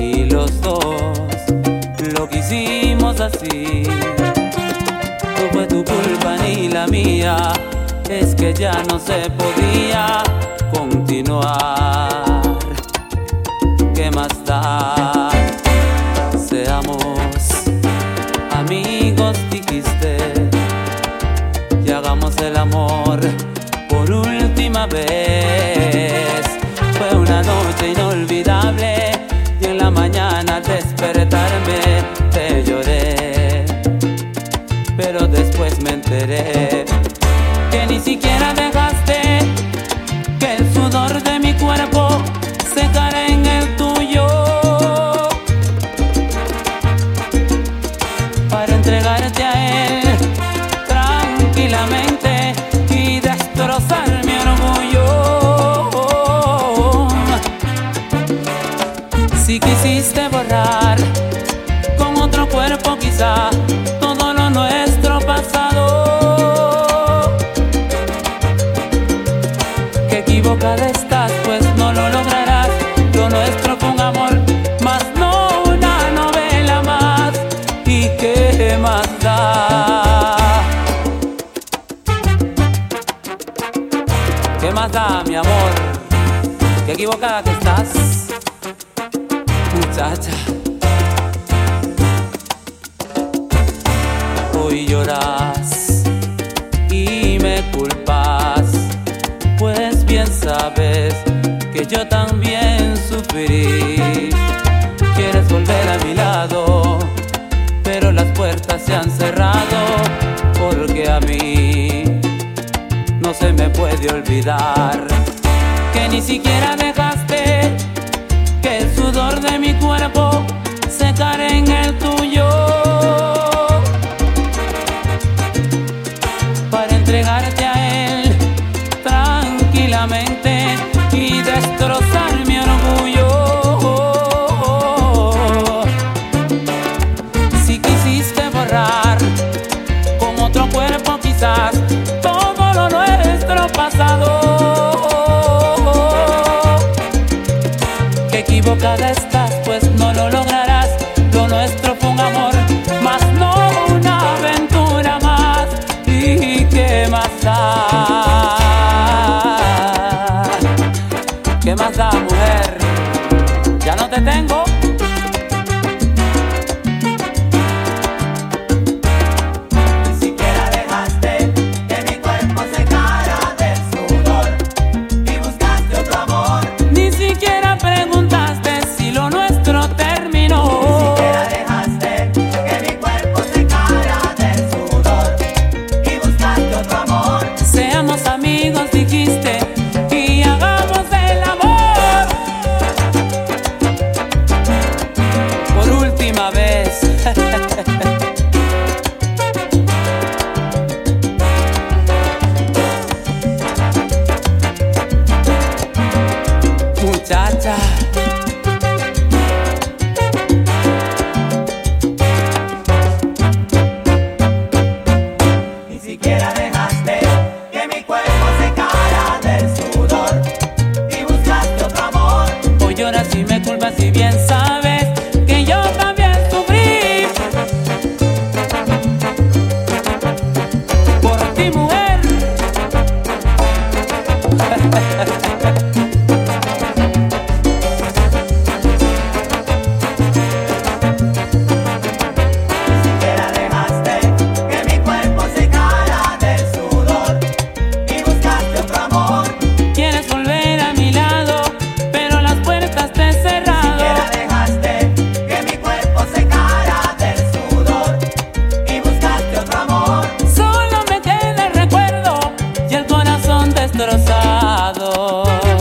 y los dos lo que hicimos así. No fue tu culpa ni la mía, es que ya no se podía continuar. ¿Qué más da? Seamos amigos, dijiste, y hagamos el amor por última vez. Si quisiste borrar con otro cuerpo quizá todo lo nuestro pasado. Que equivocada estás, pues no lo lograrás. Lo nuestro un amor, más no una novela más. ¿Y qué más da? ¿Qué más da, mi amor? ¿Qué equivocada que estás? Muchacha. Hoy lloras y me culpas, pues bien sabes que yo también sufrí. Quieres volver a mi lado, pero las puertas se han cerrado porque a mí no se me puede olvidar que ni siquiera dejaste sudor de mi cuerpo secara en el tuyo equivocada estás, pues no lo lograrás. Lo nuestro fue un amor, más no una aventura más. ¿Y qué más da? ¿Qué más da, mujer? Ya no te tengo. lado.